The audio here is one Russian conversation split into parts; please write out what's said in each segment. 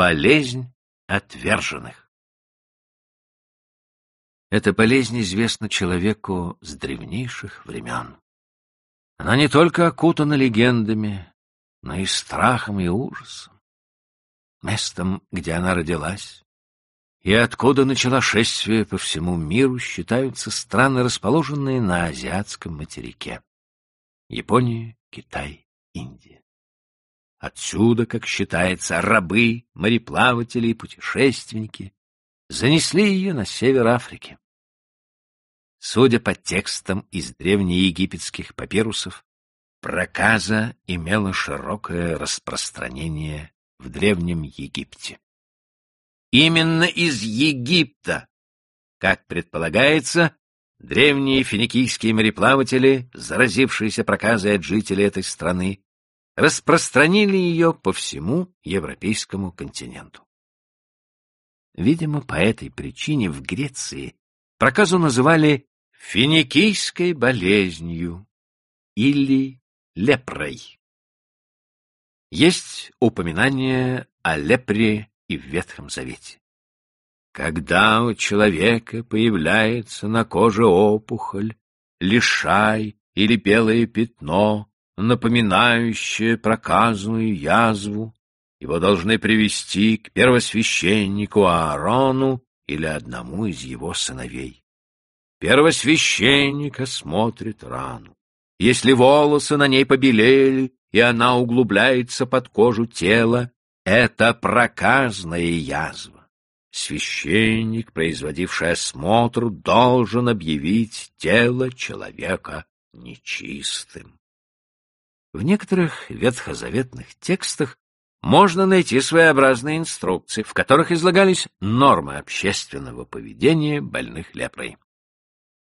болезнь отверженных. Эта болезнь известна человеку с древнейших времен. Она не только окутана легендами, но и страхом и ужасом. Местом, где она родилась, и откуда начала шествие по всему миру, считаются страны, расположенные на азиатском материке. Япония, Китай, Индия. Отсюда, как считается, рабы, мореплаватели и путешественники занесли ее на север Африки. Судя по текстам из древнеегипетских папирусов, проказа имела широкое распространение в Древнем Египте. Именно из Египта, как предполагается, древние финикийские мореплаватели, заразившиеся проказой от жителей этой страны, распространили ее по всему европейскому континенту. Видимо, по этой причине в Греции проказу называли финикийской болезнью или лепрой. Есть упоминание о лепре и в Ветхом Завете. Когда у человека появляется на коже опухоль, лишай или белое пятно, напоминающее проказную язву, его должны привести к первосвященнику Аарону или одному из его сыновей. Первосвященник осмотрит рану. Если волосы на ней побелели, и она углубляется под кожу тела, это проказная язва. Священник, производивший осмотр, должен объявить тело человека нечистым. В некоторых ветхозаветных текстах можно найти своеобразные инструкции, в которых излагались нормы общественного поведения больных лепрой.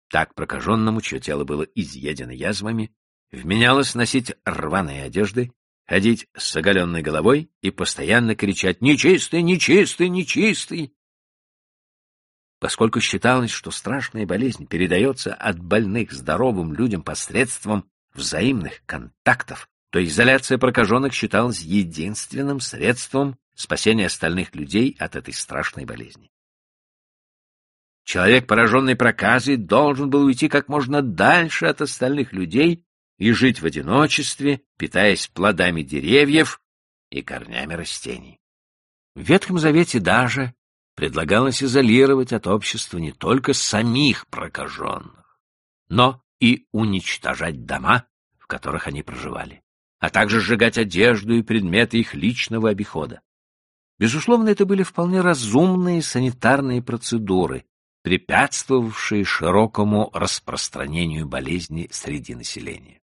Так прокаженному, чье тело было изъедено язвами, вменялось носить рваные одежды, ходить с оголенной головой и постоянно кричать «Нечистый! Нечистый! Нечистый!». Поскольку считалось, что страшная болезнь передается от больных здоровым людям посредством взаимных контактов, то изоляция прокаженных считалась единственным средством спасения остальных людей от этой страшной болезни. Человек, пораженный проказой, должен был уйти как можно дальше от остальных людей и жить в одиночестве, питаясь плодами деревьев и корнями растений. В Ветхом Завете даже предлагалось изолировать от общества не только самих прокаженных, но и уничтожать дома, в которых они проживали, а также сжигать одежду и предметы их личного обихода. Безусловно, это были вполне разумные санитарные процедуры, препятствовавшие широкому распространению болезни среди населения.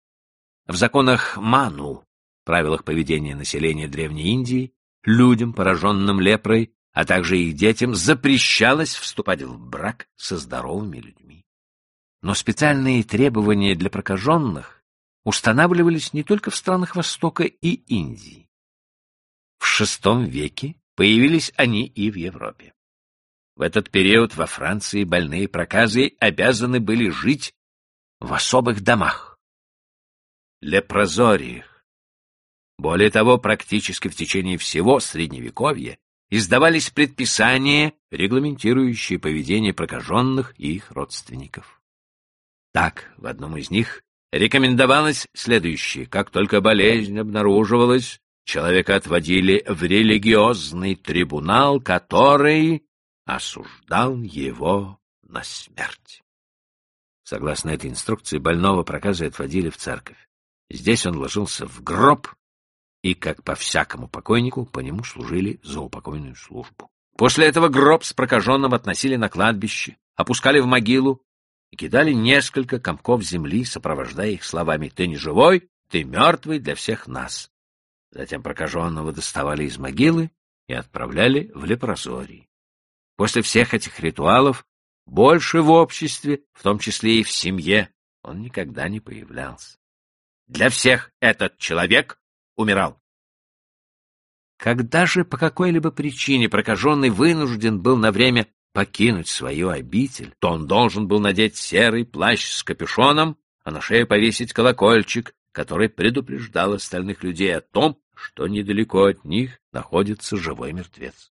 В законах Ману, правилах поведения населения Древней Индии, людям, пораженным лепрой, а также их детям, запрещалось вступать в брак со здоровыми людьми. Но специальные требования для прокаженных устанавливались не только в странах Востока и Индии. В VI веке появились они и в Европе. В этот период во Франции больные проказы обязаны были жить в особых домах лепрозориях. Более того, практически в течение всего Средневековья издавались предписания, регламентирующие поведение прокаженных и их родственников. Так, в одном из них рекомендовалось следующее. Как только болезнь обнаруживалась, человека отводили в религиозный трибунал, который осуждал его на смерть. Согласно этой инструкции, больного проказы отводили в церковь. Здесь он ложился в гроб, и, как по всякому покойнику, по нему служили за упокойную службу. После этого гроб с прокаженным относили на кладбище, опускали в могилу и кидали несколько комков земли, сопровождая их словами «Ты не живой, ты мертвый для всех нас». Затем прокаженного доставали из могилы и отправляли в лепрозорий. После всех этих ритуалов больше в обществе, в том числе и в семье, он никогда не появлялся. Для всех этот человек умирал. Когда же по какой-либо причине прокаженный вынужден был на время покинуть свою обитель, то он должен был надеть серый плащ с капюшоном, а на шею повесить колокольчик, который предупреждал остальных людей о том, что недалеко от них находится живой мертвец.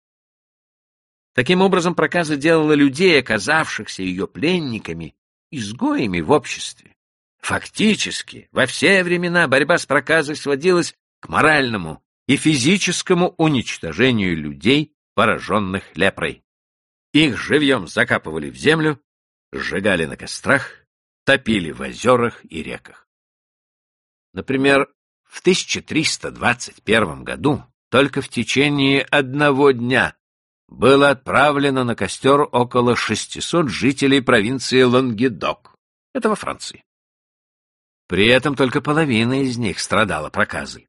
Таким образом, проказа делала людей, оказавшихся ее пленниками, изгоями в обществе. Фактически, во все времена борьба с проказой сводилась к моральному и физическому уничтожению людей, пораженных лепрой. Их живьем закапывали в землю, сжигали на кострах, топили в озерах и реках. Например, в 1321 году только в течение одного дня было отправлено на костер около 600 жителей провинции Лангедок. Это во Франции. При этом только половина из них страдала проказой.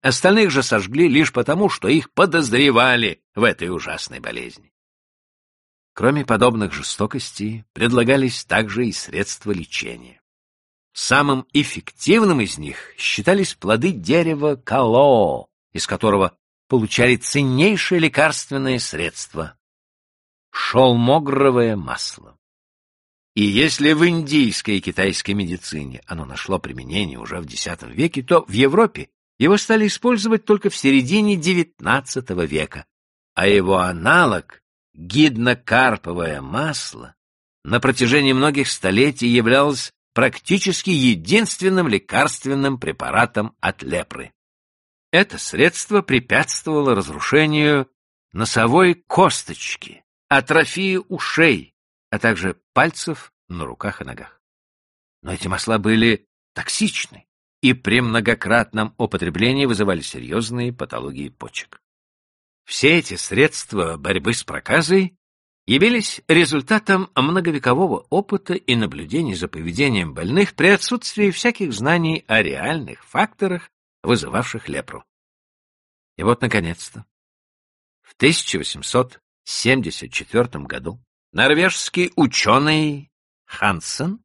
Остальных же сожгли лишь потому, что их подозревали в этой ужасной болезни. Кроме подобных жестокостей, предлагались также и средства лечения. Самым эффективным из них считались плоды дерева калоо, из которого получали ценнейшее лекарственное средство — шелмогровое масло. И если в индийской и китайской медицине оно нашло применение уже в X веке, то в Европе его стали использовать только в середине XIX века, а его аналог — гиднокарповое масло — на протяжении многих столетий являлось практически единственным лекарственным препаратом от лепры. Это средство препятствовало разрушению носовой косточки, атрофии ушей, а также пальцев на руках и ногах. Но эти масла были токсичны и при многократном употреблении вызывали серьезные патологии почек. Все эти средства борьбы с проказой явились результатом многовекового опыта и наблюдений за поведением больных при отсутствии всяких знаний о реальных факторах, вызывавших лепру. И вот, наконец-то, в 1874 году норвежский ученый Хансен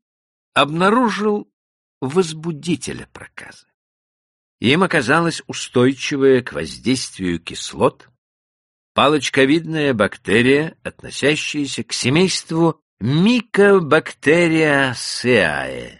обнаружил возбудителя проказы. Им оказалась устойчивая к воздействию кислот палочковидная бактерия, относящаяся к семейству Mycobacteriaceae.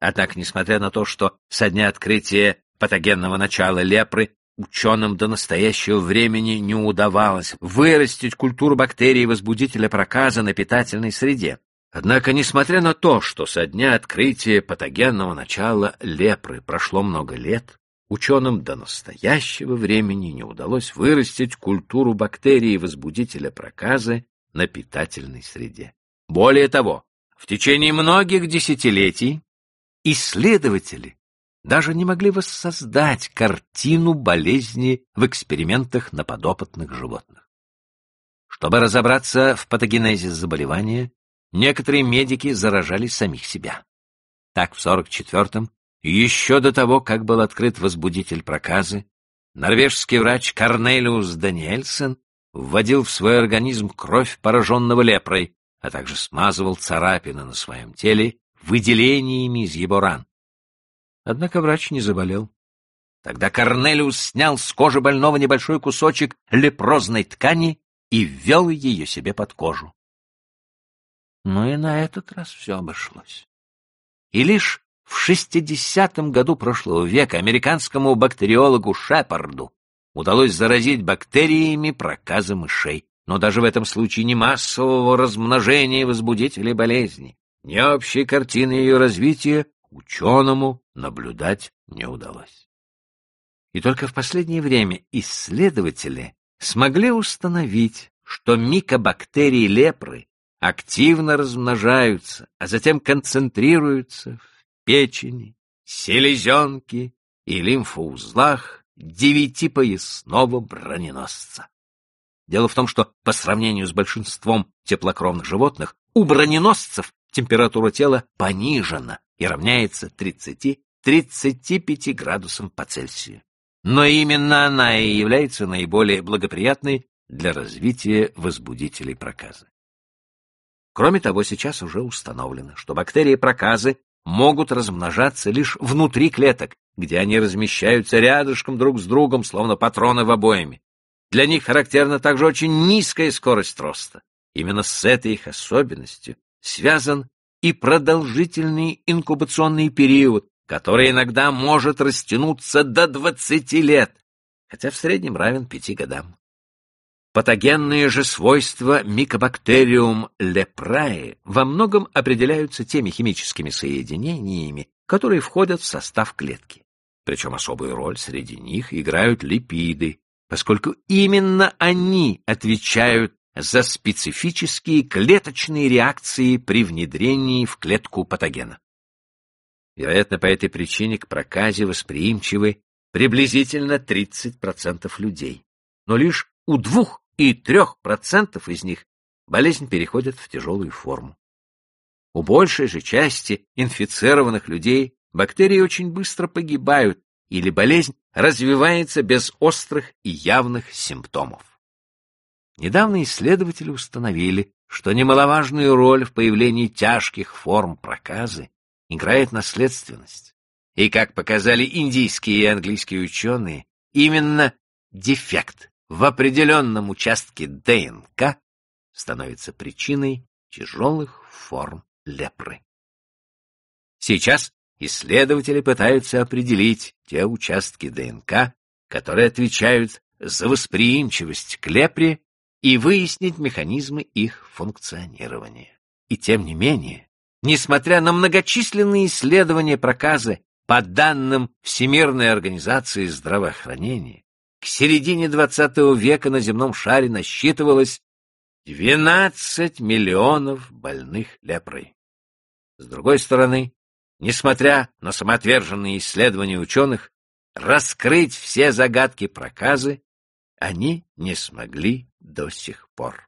Однако, несмотря на то, что со дня открытия патогенного начала лепры ученым до настоящего времени не удавалось вырастить культуру бактерий-возбудителя проказа на питательной среде. Однако, несмотря на то, что со дня открытия патогенного начала лепры прошло много лет, ученым до настоящего времени не удалось вырастить культуру бактерий-возбудителя проказы на питательной среде. Более того, в течение многих десятилетий исследователи даже не могли воссоздать картину болезни в экспериментах на подопытных животных. Чтобы разобраться в патогенезе заболевания, некоторые медики заражали самих себя. Так в 44-м еще до того, как был открыт возбудитель проказы, норвежский врач Корнелиус Даниэльсен вводил в свой организм кровь пораженного лепрой, а также смазывал царапины на своем теле выделениями из его ран. Однако врач не заболел. Тогда Корнелиус снял с кожи больного небольшой кусочек лепрозной ткани и ввел ее себе под кожу. Но и на этот раз все обошлось. И лишь в 60-м году прошлого века американскому бактериологу Шепарду удалось заразить бактериями проказы мышей. Но даже в этом случае ни массового размножения возбудителей болезни, ни общей картины ее развития ученому наблюдать не удалось. И только в последнее время исследователи смогли установить, что микобактерии лепры активно размножаются, а затем концентрируются печени, селезенки и лимфоузлах девятипоясного броненосца. Дело в том, что по сравнению с большинством теплокровных животных у броненосцев температура тела понижена и равняется 30-35 градусам по Цельсию. Но именно она и является наиболее благоприятной для развития возбудителей проказы. Кроме того, сейчас уже установлено, что бактерии проказы могут размножаться лишь внутри клеток, где они размещаются рядышком друг с другом, словно патроны в обоями. Для них характерна также очень низкая скорость роста. Именно с этой их особенностью связан и продолжительный инкубационный период, который иногда может растянуться до 20 лет, хотя в среднем равен 5 годам. Патогенные же свойства микобактериум лепраe во многом определяются теми химическими соединениями, которые входят в состав клетки. Причем особую роль среди них играют липиды, поскольку именно они отвечают за специфические клеточные реакции при внедрении в клетку патогена. Вероятно, по этой причине к проказе восприимчивы приблизительно 30% людей, но лишь у 2 и 3% из них болезнь переходит в тяжелую форму. У большей же части инфицированных людей бактерии очень быстро погибают или болезнь развивается без острых и явных симптомов. Недавно исследователи установили, что немаловажную роль в появлении тяжких форм проказы играет наследственность. И, как показали индийские и английские ученые, именно дефект в определенном участке ДНК становится причиной тяжелых форм лепры. Сейчас исследователи пытаются определить те участки ДНК, которые отвечают за восприимчивость к лепре и выяснить механизмы их функционирования. И тем не менее, несмотря на многочисленные исследования проказы по данным Всемирной организации здравоохранения, середине XX века на земном шаре насчитывалось 12 миллионов больных лепрой. С другой стороны, несмотря на самоотверженные исследования ученых, раскрыть все загадки проказы они не смогли до сих пор.